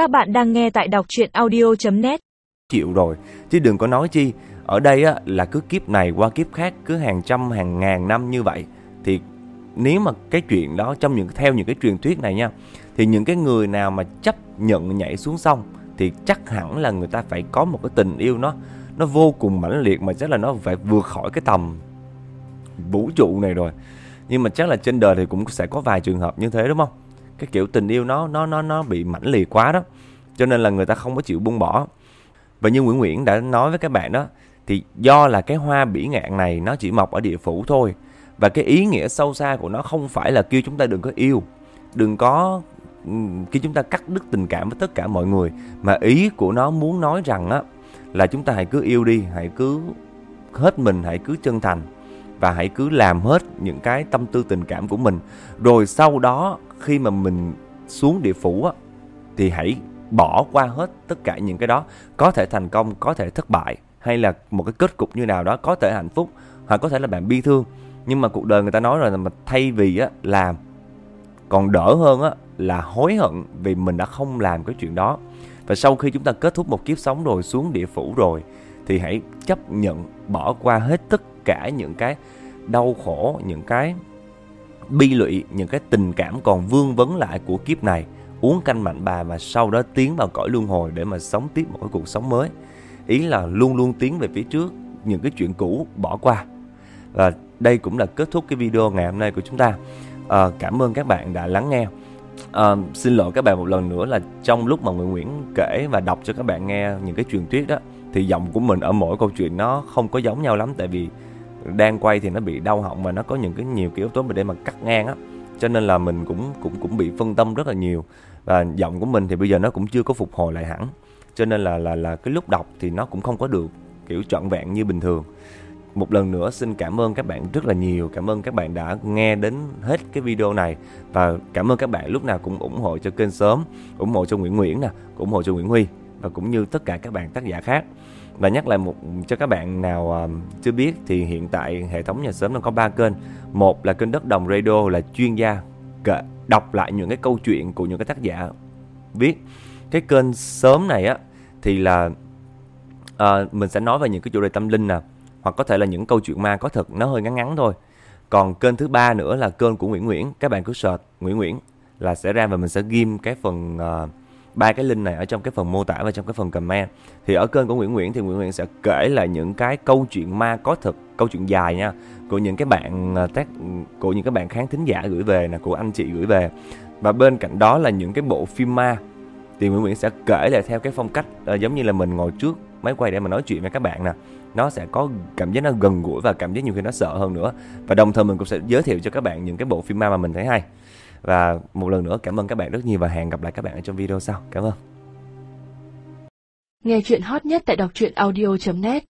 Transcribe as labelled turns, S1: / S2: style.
S1: Các bạn đang nghe tại đọc chuyện audio.net
S2: chịu rồi, chứ đừng có nói chi. Ở đây á, là cứ kiếp này qua kiếp khác, cứ hàng trăm, hàng ngàn năm như vậy. Thì nếu mà cái chuyện đó, trong những, theo những cái truyền thuyết này nha, thì những cái người nào mà chấp nhận nhảy xuống sông, thì chắc hẳn là người ta phải có một cái tình yêu nó nó vô cùng mãnh liệt mà chắc là nó phải vượt khỏi cái tầm vũ trụ này rồi. Nhưng mà chắc là trên đời thì cũng sẽ có vài trường hợp như thế, đúng không? Cái kiểu tình yêu nó nó nó nó bị mãnh liệt quá đó. Cho nên là người ta không có chịu buông bỏ. Và như Nguyễn Nguyễn đã nói với các bạn đó, thì do là cái hoa bỉ ngạn này nó chỉ mọc ở địa phủ thôi. Và cái ý nghĩa sâu xa của nó không phải là kêu chúng ta đừng có yêu, đừng có khi chúng ta cắt đứt tình cảm với tất cả mọi người. Mà ý của nó muốn nói rằng á, là chúng ta hãy cứ yêu đi, hãy cứ hết mình, hãy cứ chân thành và hãy cứ làm hết những cái tâm tư tình cảm của mình. Rồi sau đó khi mà mình xuống địa phủ á, thì hãy bỏ qua hết tất cả những cái đó. Có thể thành công, có thể thất bại, hay là một cái kết cục như nào đó có thể hạnh phúc, hoặc có thể là bạn bi thương. Nhưng mà cuộc đời người ta nói rồi là mà thay vì á làm còn đỡ hơn á, là hối hận vì mình đã không làm cái chuyện đó. Và sau khi chúng ta kết thúc một kiếp sống rồi, xuống địa phủ rồi, thì hãy chấp nhận bỏ qua hết tất cả những cái đau khổ, những cái bi lụy những cái tình cảm còn vương vấn lại của kiếp này. Uống canh mạnh bà và sau đó tiến vào cõi luân hồi để mà sống tiếp một cái cuộc sống mới. Ý là luôn luôn tiến về phía trước những cái chuyện cũ bỏ qua. Và đây cũng là kết thúc cái video ngày hôm nay của chúng ta. À, cảm ơn các bạn đã lắng nghe. À, xin lỗi các bạn một lần nữa là trong lúc mà Nguyễn Nguyễn kể và đọc cho các bạn nghe những cái truyền thuyết đó thì giọng của mình ở mỗi câu chuyện nó không có giống nhau lắm tại vì đang quay thì nó bị đau họng và nó có những cái nhiều cái yếu tố để mà cắt ngang á. Cho nên là mình cũng cũng cũng bị phân tâm rất là nhiều. Và giọng của mình thì bây giờ nó cũng chưa có phục hồi lại hẳn. Cho nên là là là cái lúc đọc thì nó cũng không có được, kiểu, trọn vẹn như bình thường. Một lần nữa xin cảm ơn các bạn rất là nhiều. Cảm ơn các bạn đã nghe đến hết cái video này. Và cảm ơn các bạn lúc nào cũng ủng hộ cho kênh sớm, ủng hộ cho Nguyễn Nguyễn nè, ủng hộ cho Nguyễn Huy và cũng như tất cả các bạn tác giả khác. Và nhắc lại một cho các bạn nào um, chưa biết thì hiện tại hệ thống nhà sớm đang có ba kênh. Một là kênh đất đồng radio là chuyên gia kể đọc lại những cái câu chuyện của những cái tác giả viết. Cái kênh sớm này á thì là uh, mình sẽ nói về những cái chủ đề tâm linh nè hoặc có thể là những câu chuyện ma có thật nó hơi ngắn ngắn thôi. Còn kênh thứ ba nữa là kênh của Nguyễn Nguyễn. Các bạn cứ search Nguyễn Nguyễn là sẽ ra và mình sẽ ghim cái phần uh, ba cái link này ở trong cái phần mô tả và trong cái phần comment. Thì ở kênh của Nguyễn Nguyễn thì Nguyễn Nguyễn sẽ kể lại những cái câu chuyện ma có thật, câu chuyện dài nha, của những cái bạn à, tác của những cái bạn khán thính giả gửi về nè, của anh chị gửi về. Và bên cạnh đó là những cái bộ phim ma. Thì Nguyễn Nguyễn sẽ kể lại theo cái phong cách à, giống như là mình ngồi trước máy quay để mà nói chuyện với các bạn nè. Nó sẽ có cảm giác nó gần gũi và cảm giác nhiều khi nó sợ hơn nữa. Và đồng thời mình cũng sẽ giới thiệu cho các bạn những cái bộ phim ma mà mình thấy hay và một lần nữa cảm ơn các bạn rất nhiều và hẹn gặp lại các bạn ở trong video sau. Cảm ơn.
S1: Nghe chuyện hot nhất tại đọc truyện audio.net